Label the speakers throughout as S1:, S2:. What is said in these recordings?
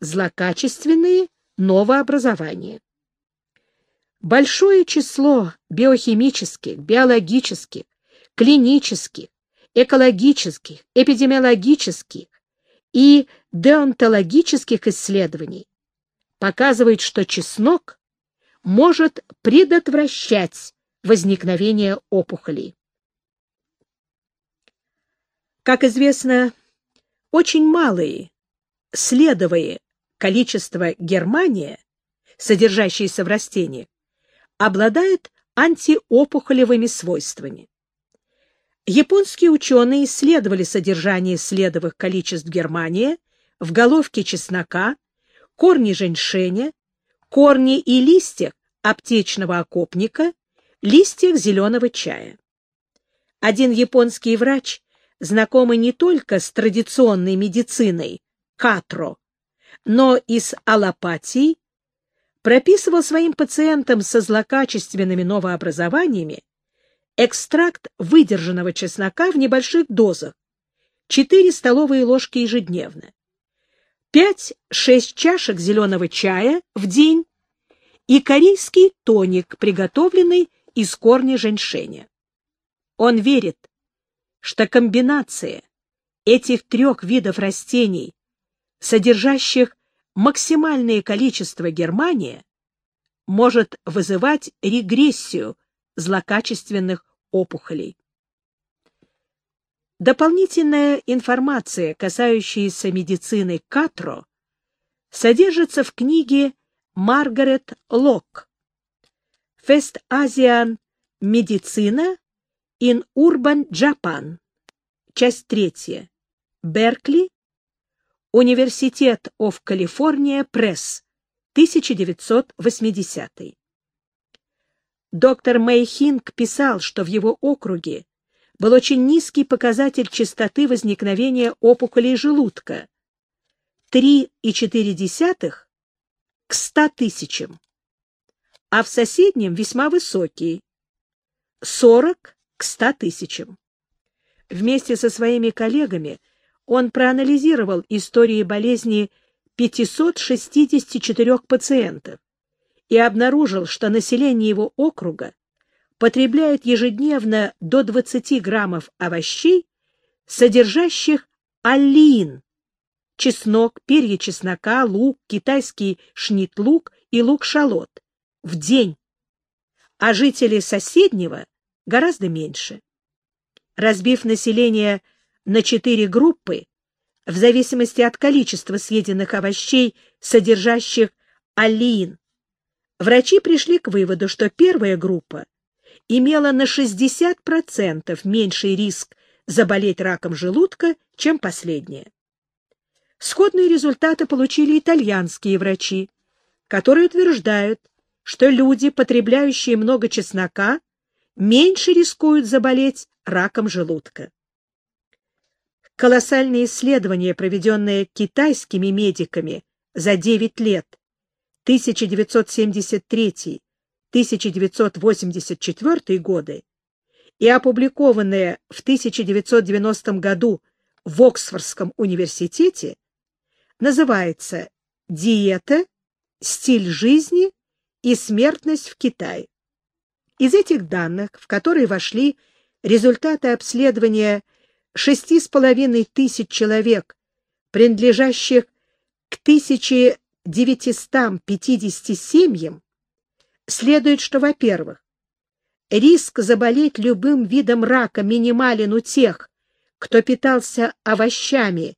S1: злокачественные новообразования. Большое число биохимических, биологических, клинических, экологических, эпидемиологических и деонтологических исследований показывает, что чеснок может предотвращать возникновение опухолей. Как известно, очень малые следовые количество германия, содержащиеся в растениях, обладают антиопухолевыми свойствами. Японские ученые исследовали содержание следовых количеств германия в головке чеснока, корне женьшеня, корне и листьях аптечного окопника, листьях зеленого чая. Один японский врач, знакомый не только с традиционной медициной, катро, но и с аллопатией, прописывал своим пациентам со злокачественными новообразованиями экстракт выдержанного чеснока в небольших дозах, 4 столовые ложки ежедневно, 5-6 чашек зеленого чая в день и корейский тоник, приготовленный из корня женьшеня. Он верит, что комбинация этих трех видов растений, содержащих максимальное количество германия, может вызывать регрессию злокачественных опухолей. Дополнительная информация, касающаяся медицины Катро, содержится в книге Маргарет Лок «Фест Азиан. Медицина in Urban Japan», часть третья, Беркли, Университет of California Пресс, 1980 Доктор Мэй Хинг писал, что в его округе был очень низкий показатель частоты возникновения опухолей желудка — 3,4 к 100 тысячам, а в соседнем весьма высокий — 40 к 100 тысячам. Вместе со своими коллегами он проанализировал истории болезни 564 пациентов и обнаружил, что население его округа потребляет ежедневно до 20 граммов овощей, содержащих аллин, чеснок, перья чеснока, лук, китайский шнит-лук и лук-шалот в день, а жители соседнего гораздо меньше. Разбив население на четыре группы, в зависимости от количества съеденных овощей, содержащих аллин, Врачи пришли к выводу, что первая группа имела на 60% меньший риск заболеть раком желудка, чем последняя. Сходные результаты получили итальянские врачи, которые утверждают, что люди, потребляющие много чеснока, меньше рискуют заболеть раком желудка. Колоссальные исследования, проведенные китайскими медиками за 9 лет, 1973-1984 годы и опубликованное в 1990 году в Оксфордском университете, называется «Диета, стиль жизни и смертность в Китае». Из этих данных, в которые вошли результаты обследования 6,5 тысяч человек, принадлежащих к 1000 950 семьям следует, что, во-первых, риск заболеть любым видом рака минимален у тех, кто питался овощами,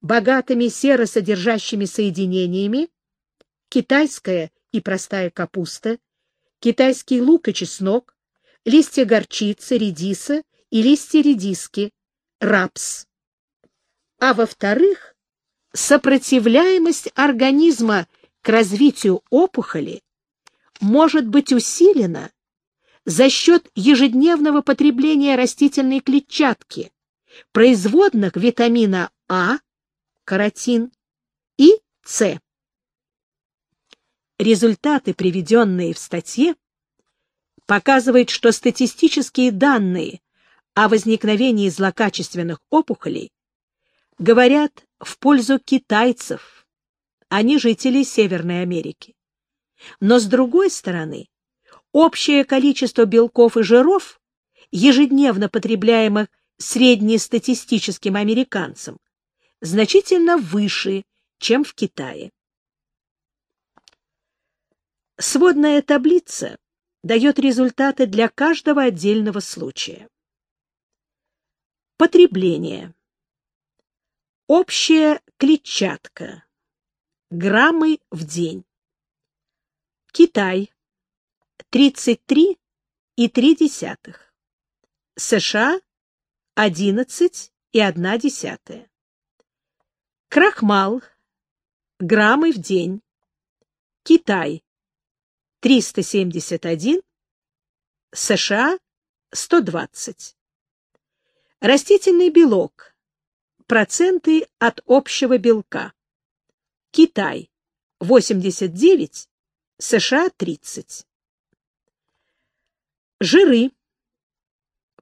S1: богатыми серосодержащими соединениями, китайская и простая капуста, китайский лук и чеснок, листья горчицы, редиса и листья редиски, рапс. А во-вторых, сопротивляемость организма к развитию опухоли может быть усилена за счет ежедневного потребления растительной клетчатки, производных витамина А, каротин и С. Результаты, приведенные в статье, показывают, что статистические данные о возникновении злокачественных опухолей говорят в пользу китайцев, они жители Северной Америки. Но с другой стороны, общее количество белков и жиров, ежедневно потребляемых среднестатистическим американцем, значительно выше, чем в Китае. Сводная таблица дает результаты для каждого отдельного случая. Потребление. Общая клетчатка. Граммы в день. Китай 33,3. США 11,1. Крахмал граммы в день. Китай 371, США 120. Растительный белок. Проценты от общего белка. Китай 89, США 30. Жиры.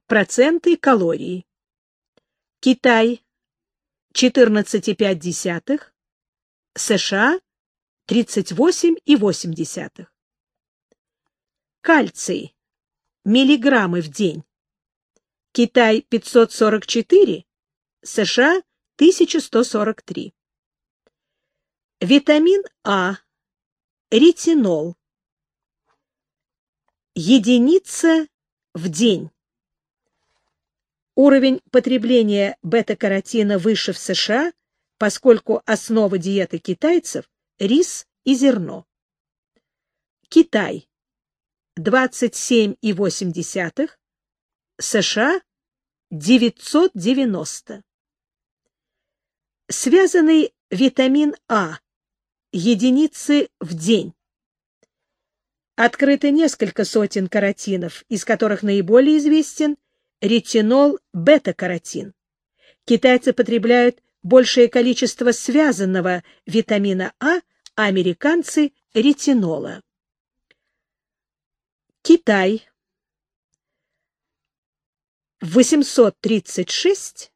S1: Проценты калорий. Китай 14,5, США 38,8. Кальций. Миллиграммы в день. Китай 544, США 1143. Витамин А. Ретинол. Единица в день. Уровень потребления бета-каротина выше в США, поскольку основа диеты китайцев – рис и зерно. Китай – 27,8, США – 990. Связанный витамин А – единицы в день. Открыто несколько сотен каротинов, из которых наиболее известен ретинол бета-каротин. Китайцы потребляют большее количество связанного витамина А, а американцы — ретинола. Китай 836,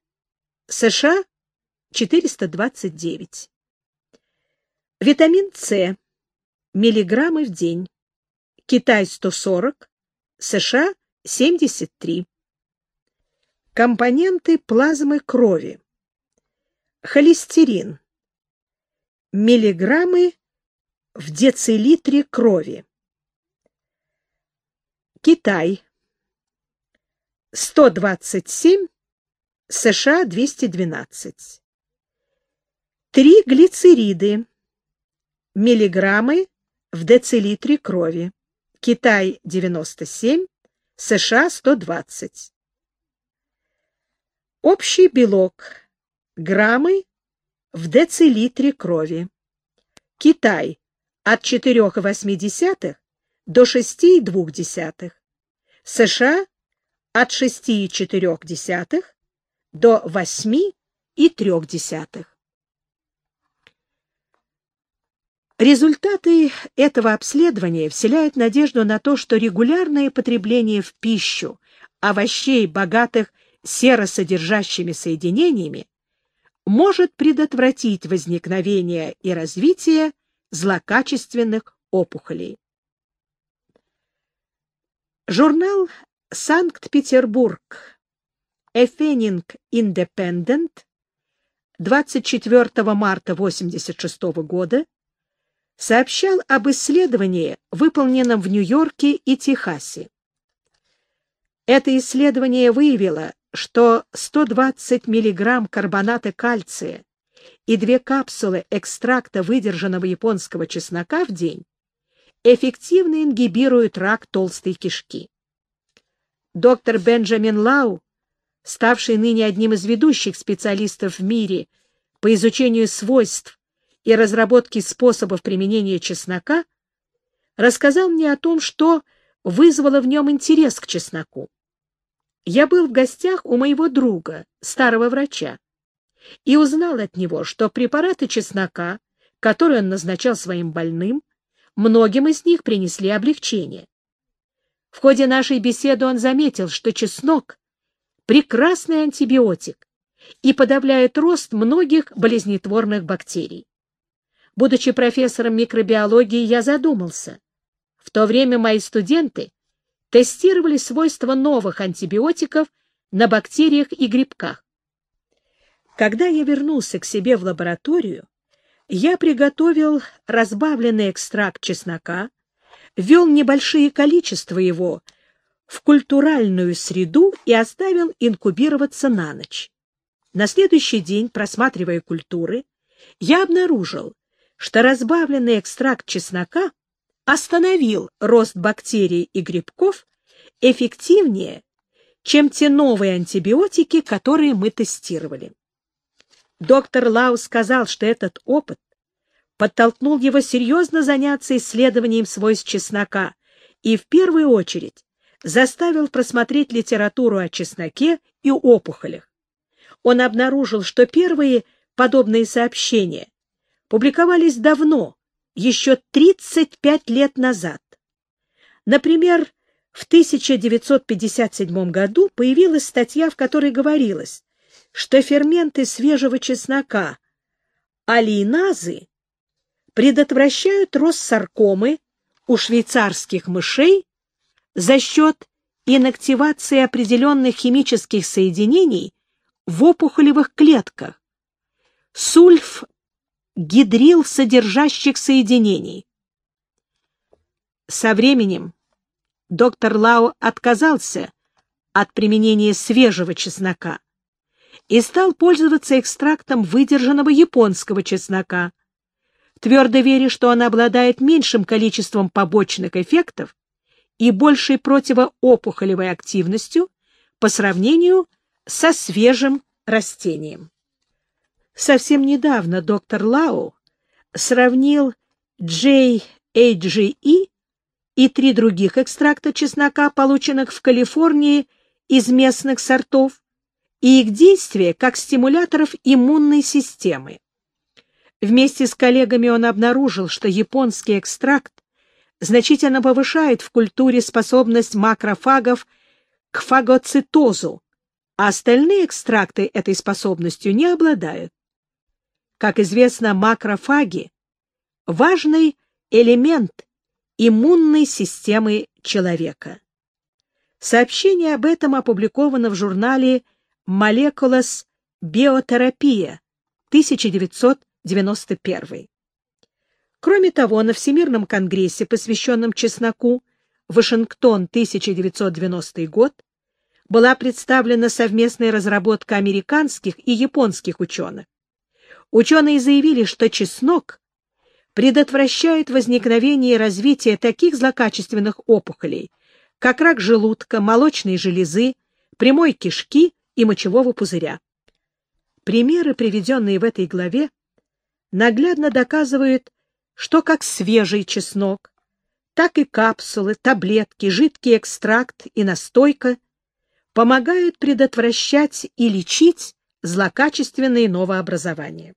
S1: США 429. Витамин С миллиграммы в день. Китай 140, США 73. Компоненты плазмы крови. Холестерин. Миллиграммы в децилитре крови. Китай. 127, США 212. Три глицериды. Миллиграммы в децилитре крови. Китай 97, США 120. Общий белок. Граммы в децилитре крови. Китай от 4,8 до 6,2. США от 6,4 до 8,3. Результаты этого обследования вселяют надежду на то, что регулярное потребление в пищу овощей, богатых серосодержащими соединениями может предотвратить возникновение и развитие злокачественных опухолей. Журнал «Санкт-Петербург» Эфенинг Индепендент 24 марта 1986 года сообщал об исследовании, выполненном в Нью-Йорке и Техасе. Это исследование выявило, что 120 мг карбоната кальция и две капсулы экстракта выдержанного японского чеснока в день эффективно ингибируют рак толстой кишки. Доктор Бенджамин Лау, ставший ныне одним из ведущих специалистов в мире по изучению свойств и разработке способов применения чеснока, рассказал мне о том, что вызвало в нем интерес к чесноку я был в гостях у моего друга, старого врача, и узнал от него, что препараты чеснока, которые он назначал своим больным, многим из них принесли облегчение. В ходе нашей беседы он заметил, что чеснок — прекрасный антибиотик и подавляет рост многих болезнетворных бактерий. Будучи профессором микробиологии, я задумался. В то время мои студенты тестировали свойства новых антибиотиков на бактериях и грибках. Когда я вернулся к себе в лабораторию, я приготовил разбавленный экстракт чеснока, ввел небольшие количества его в культуральную среду и оставил инкубироваться на ночь. На следующий день, просматривая культуры, я обнаружил, что разбавленный экстракт чеснока остановил рост бактерий и грибков эффективнее, чем те новые антибиотики, которые мы тестировали. Доктор Лау сказал, что этот опыт подтолкнул его серьезно заняться исследованием свойств чеснока и в первую очередь заставил просмотреть литературу о чесноке и опухолях. Он обнаружил, что первые подобные сообщения публиковались давно, еще 35 лет назад. Например, в 1957 году появилась статья, в которой говорилось, что ферменты свежего чеснока, алииназы, предотвращают рост саркомы у швейцарских мышей за счет инактивации определенных химических соединений в опухолевых клетках, сульф гидрил содержащих соединений. Со временем доктор Лао отказался от применения свежего чеснока и стал пользоваться экстрактом выдержанного японского чеснока, твердо веря, что он обладает меньшим количеством побочных эффектов и большей противоопухолевой активностью по сравнению со свежим растением. Совсем недавно доктор Лау сравнил JHGE и три других экстракта чеснока, полученных в Калифорнии из местных сортов, и их действие как стимуляторов иммунной системы. Вместе с коллегами он обнаружил, что японский экстракт значительно повышает в культуре способность макрофагов к фагоцитозу, а остальные экстракты этой способностью не обладают. Как известно, макрофаги – важный элемент иммунной системы человека. Сообщение об этом опубликовано в журнале «Molecules Биотерапия» 1991. Кроме того, на Всемирном конгрессе, посвященном чесноку, Вашингтон, 1990 год, была представлена совместная разработка американских и японских ученых. Ученые заявили, что чеснок предотвращает возникновение и развитие таких злокачественных опухолей, как рак желудка, молочной железы, прямой кишки и мочевого пузыря. Примеры, приведенные в этой главе, наглядно доказывают, что как свежий чеснок, так и капсулы, таблетки, жидкий экстракт и настойка помогают предотвращать и лечить злокачественные новообразования.